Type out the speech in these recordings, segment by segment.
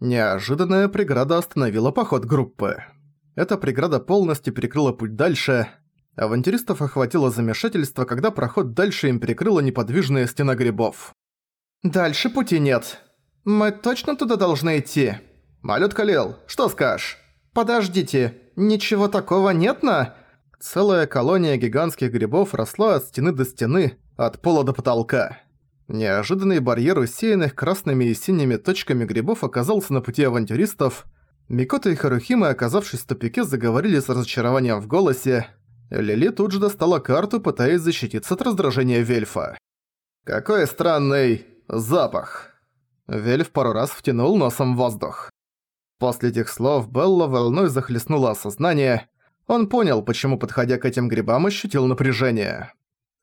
Неожиданная преграда остановила поход группы. Эта преграда полностью перекрыла путь дальше. Авантюристов охватило замешательство, когда проход дальше им перекрыла неподвижная стена грибов. «Дальше пути нет. Мы точно туда должны идти?» «Малют Калил, что скажешь?» «Подождите, ничего такого нет на...» Целая колония гигантских грибов росла от стены до стены, от пола до потолка. Неожиданный барьер усеянных красными и синими точками грибов оказался на пути авантюристов. Микота и Харухима, оказавшись в тупике, заговорили с разочарованием в голосе. Лили тут же достала карту, пытаясь защититься от раздражения Вельфа. «Какой странный запах!» Вельф пару раз втянул носом воздух. После этих слов Белла волной захлестнула осознание – он понял, почему, подходя к этим грибам, ощутил напряжение.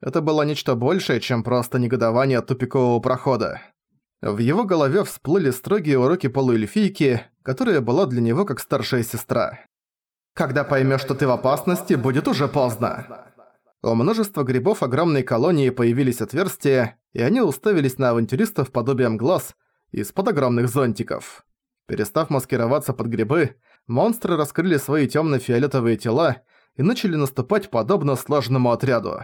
Это было нечто большее, чем просто негодование от тупикового прохода. В его голове всплыли строгие уроки полуэльфийки, которая была для него как старшая сестра. «Когда поймешь, что ты в опасности, будет уже поздно!» У множества грибов огромной колонии появились отверстия, и они уставились на авантюристов подобием глаз из-под огромных зонтиков. Перестав маскироваться под грибы, монстры раскрыли свои тёмно-фиолетовые тела и начали наступать подобно слаженному отряду.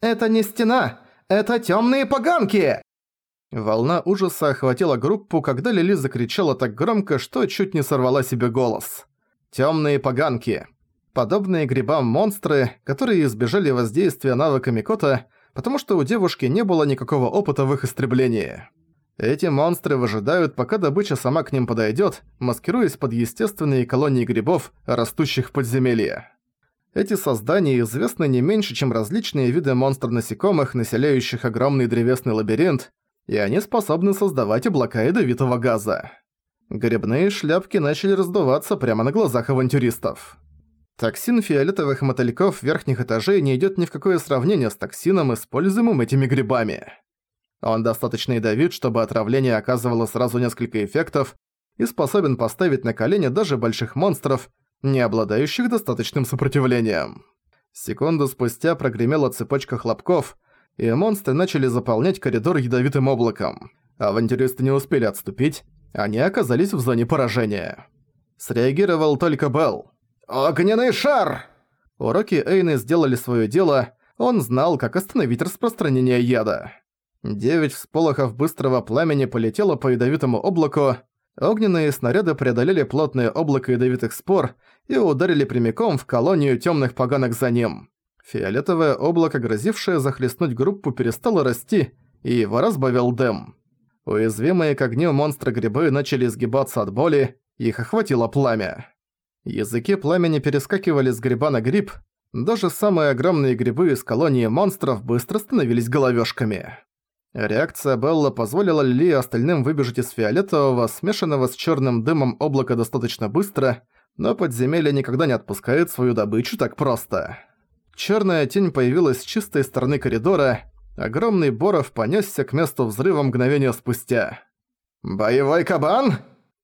«Это не стена! Это тёмные поганки!» Волна ужаса охватила группу, когда Лили закричала так громко, что чуть не сорвала себе голос. «Тёмные поганки!» Подобные грибам монстры, которые избежали воздействия навыка Микота, потому что у девушки не было никакого опыта в их истреблении. Эти монстры выжидают, пока добыча сама к ним подойдет, маскируясь под естественные колонии грибов, растущих в подземелье. Эти создания известны не меньше, чем различные виды монстров-насекомых, населяющих огромный древесный лабиринт, и они способны создавать облака ядовитого газа. Грибные шляпки начали раздуваться прямо на глазах авантюристов. Токсин фиолетовых мотыльков верхних этажей не идёт ни в какое сравнение с токсином, используемым этими грибами. Он достаточно ядовит, чтобы отравление оказывало сразу несколько эффектов и способен поставить на колени даже больших монстров, не обладающих достаточным сопротивлением. Секунду спустя прогремела цепочка хлопков, и монстры начали заполнять коридор ядовитым облаком. Авантюристы не успели отступить, они оказались в зоне поражения. Среагировал только Белл. «Огненный шар!» Уроки Эйны сделали своё дело, он знал, как остановить распространение яда. Девять всполохов быстрого пламени полетело по ядовитому облаку, огненные снаряды преодолели плотное облако ядовитых спор и ударили прямиком в колонию тёмных поганок за ним. Фиолетовое облако, грозившее захлестнуть группу, перестало расти, и его разбавил дым. Уязвимые к огню монстры-грибы начали сгибаться от боли, их охватило пламя. Языки пламени перескакивали с гриба на гриб, даже самые огромные грибы из колонии монстров быстро становились головёшками. Реакция Белла позволила Лили и остальным выбежать из фиолетового, смешанного с черным дымом облака достаточно быстро, но подземелье никогда не отпускает свою добычу так просто. Черная тень появилась с чистой стороны коридора, огромный Боров понесся к месту взрыва мгновения спустя. «Боевой кабан?»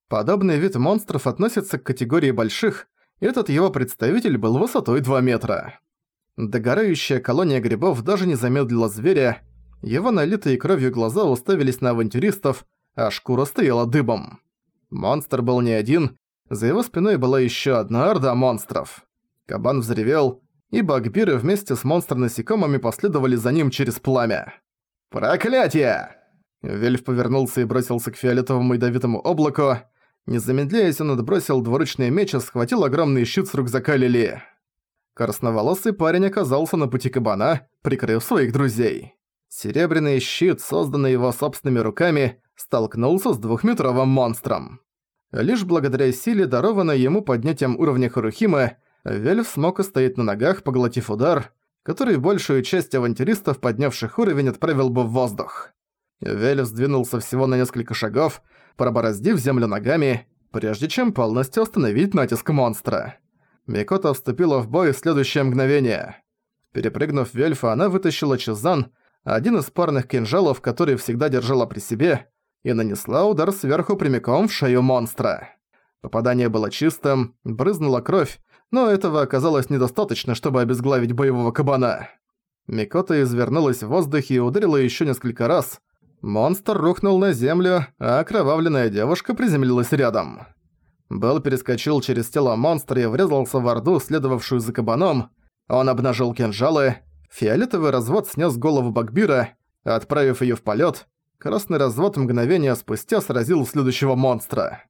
Подобный вид монстров относится к категории больших, этот его представитель был высотой 2 метра. Догорающая колония грибов даже не замедлила зверя, его налитые кровью глаза уставились на авантюристов, а шкура стояла дыбом. Монстр был не один, за его спиной была еще одна орда монстров. Кабан взревел, и багбиры вместе с монстр-насекомыми последовали за ним через пламя. «Проклятие!» Вельф повернулся и бросился к фиолетовому ядовитому облаку. Не замедляясь, он отбросил двуручный меч и схватил огромный щит с рюкзака Лили. Красноволосый парень оказался на пути кабана, прикрыв своих друзей. Серебряный щит, созданный его собственными руками, столкнулся с двухметровым монстром. Лишь благодаря силе, дарованной ему поднятием уровня Харухима, Вельф смог устоять на ногах, поглотив удар, который большую часть авантюристов, поднявших уровень, отправил бы в воздух. Вельф сдвинулся всего на несколько шагов, пробороздив землю ногами, прежде чем полностью остановить натиск монстра. Микота вступила в бой в следующее мгновение. Перепрыгнув Вельфа, она вытащила Чизан, один из парных кинжалов, который всегда держала при себе, и нанесла удар сверху прямиком в шею монстра. Попадание было чистым, брызнула кровь, но этого оказалось недостаточно, чтобы обезглавить боевого кабана. Микота извернулась в воздухе и ударила еще несколько раз. Монстр рухнул на землю, а окровавленная девушка приземлилась рядом. Белл перескочил через тело монстра и врезался в орду, следовавшую за кабаном. Он обнажил кинжалы. Фиолетовый развод снес голову Багбира, отправив ее в полет. Красный развод мгновение спустя сразил следующего монстра.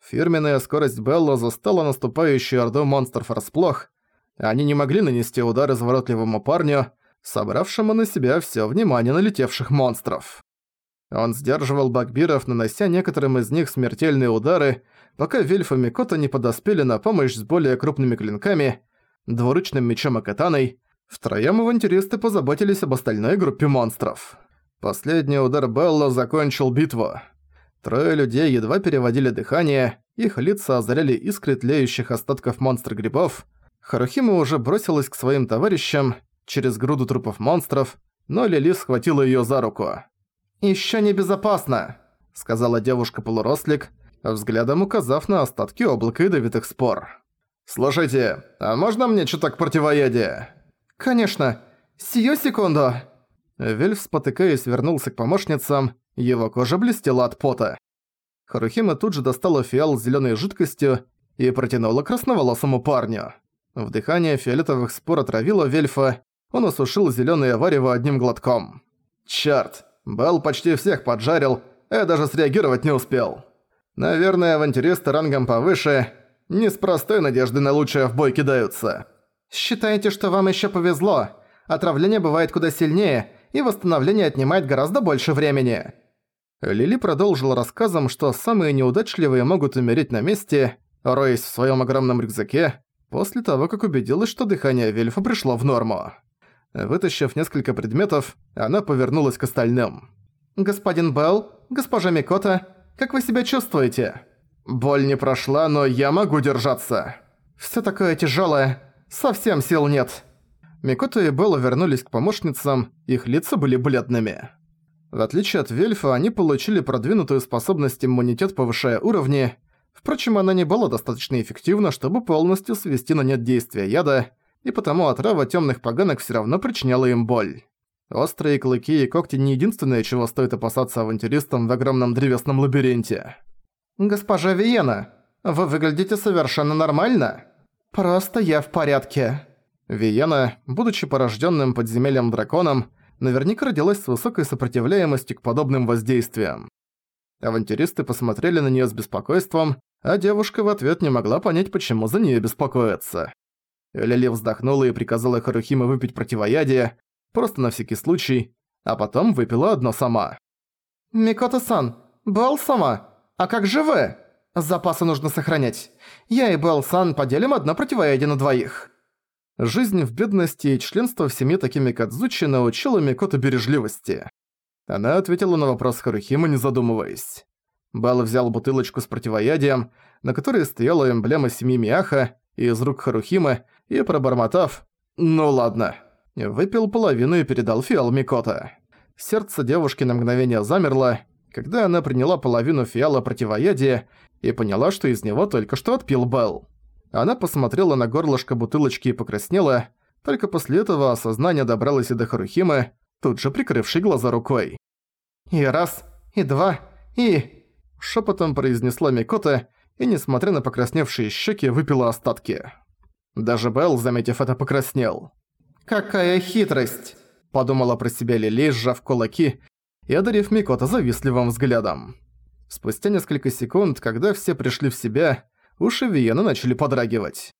Фирменная скорость Белла застала наступающую орду монстров расплох. Они не могли нанести удар изворотливому парню, собравшему на себя все внимание налетевших монстров. Он сдерживал Багбиров, нанося некоторым из них смертельные удары, пока Вильф и Микото не подоспели на помощь с более крупными клинками, двуручным мечом и катаной, втроём авантюристы позаботились об остальной группе монстров. Последний удар Белла закончил битву. Трое людей едва переводили дыхание, их лица озаряли искры тлеющих остатков монстр-грибов. Харухима уже бросилась к своим товарищам через груду трупов монстров, но Лили схватила её за руку. «Ещё небезопасно», — сказала девушка-полурослик, взглядом указав на остатки облака ядовитых спор. «Слушайте, а можно мне чуток противоядия?» «Конечно. Сию секунду». Вельф, спотыкаясь, вернулся к помощницам, его кожа блестела от пота. Харухима тут же достала фиал с зелёной жидкостью и протянула красноволосому парню. Вдыхание фиолетовых спор отравило Вельфа, он осушил зелёное варево одним глотком. «Чёрт, Белл почти всех поджарил, я даже среагировать не успел. Наверное, авантюристы рангом повыше не с простой надеждой на лучшее в бой кидаются. Считаете, что вам ещё повезло. Отравление бывает куда сильнее, и восстановление отнимает гораздо больше времени. Лили продолжила рассказом, что самые неудачливые могут умереть на месте, роясь в своём огромном рюкзаке, после того, как убедилась, что дыхание Вельфа пришло в норму. Вытащив несколько предметов, она повернулась к остальным. «Господин Белл, госпожа Микота, как вы себя чувствуете?» «Боль не прошла, но я могу держаться». «Всё такое тяжёлое. Совсем сил нет». Микота и Белла вернулись к помощницам, их лица были бледными. В отличие от Вельфа, они получили продвинутую способность иммунитет, повышая уровни. Впрочем, она не была достаточно эффективна, чтобы полностью свести на нет действия яда, и потому отрава тёмных поганок всё равно причиняла им боль. Острые клыки и когти не единственное, чего стоит опасаться авантюристам в огромном древесном лабиринте. «Госпожа Виена, вы выглядите совершенно нормально. Просто я в порядке». Виена, будучи порождённым подземельем драконом, наверняка родилась с высокой сопротивляемостью к подобным воздействиям. Авантюристы посмотрели на неё с беспокойством, а девушка в ответ не могла понять, почему за неё беспокоиться. Лили вздохнула и приказала Харухиме выпить противоядие, просто на всякий случай, а потом выпила одно сама. «Микото-сан, Белл сама, а как же вы? Запасы нужно сохранять. Я и Белл-сан поделим одно противоядие на двоих». Жизнь в бедности и членство в семье такими Кадзучи научила Микото бережливости. Она ответила на вопрос Харухима, не задумываясь. Белл взял бутылочку с противоядием, на которой стояла эмблема семьи Миаха, из рук Харухимы и, пробормотав «Ну ладно», выпил половину и передал фиал Микота. Сердце девушки на мгновение замерло, когда она приняла половину фиала противоядия и поняла, что из него только что отпил Белл. Она посмотрела на горлышко бутылочки и покраснела, только после этого осознание добралось и до Харухимы, тут же прикрывшей глаза рукой. «И раз, и два, и...» Шепотом произнесла Микота и, несмотря на покрасневшие щеки, выпила остатки. Даже Белл, заметив это, покраснел. «Какая хитрость!» – подумала про себя Лили, сжав кулаки и одарив Микота завистливым взглядом. Спустя несколько секунд, когда все пришли в себя, уши Виена начали подрагивать.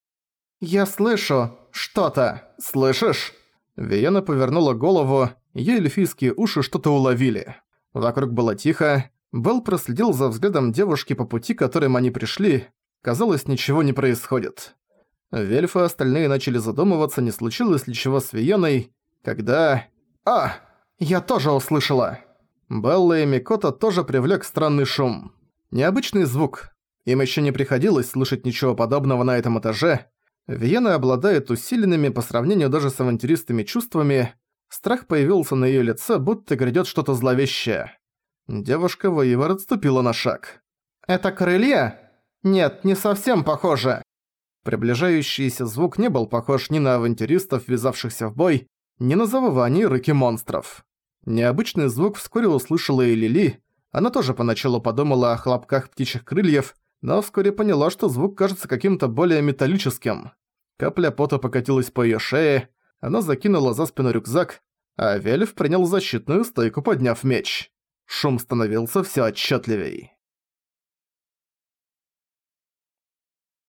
«Я слышу что-то. Слышишь?» Виена повернула голову, её эльфийские уши что-то уловили. Вокруг было тихо, Белл проследил за взглядом девушки по пути, которым они пришли. Казалось, ничего не происходит. Вельф и остальные начали задумываться, не случилось ли чего с Виеной, когда... «А! Я тоже услышала!» Белла и Микота тоже привлек странный шум. Необычный звук. Им еще не приходилось слышать ничего подобного на этом этаже. Виена обладает усиленными по сравнению даже с авантюристами чувствами. Страх появился на ее лице, будто грядет что-то зловещее. Девушка воевор отступила на шаг. «Это крылья? Нет, не совсем похоже». Приближающийся звук не был похож ни на авантюристов, ввязавшихся в бой, ни на завывание рыки монстров. Необычный звук вскоре услышала и Лили. Она тоже поначалу подумала о хлопках птичьих крыльев, но вскоре поняла, что звук кажется каким-то более металлическим. Капля пота покатилась по её шее, она закинула за спину рюкзак, а Вельф принял защитную стойку, подняв меч. Шум становился всё отчетливей.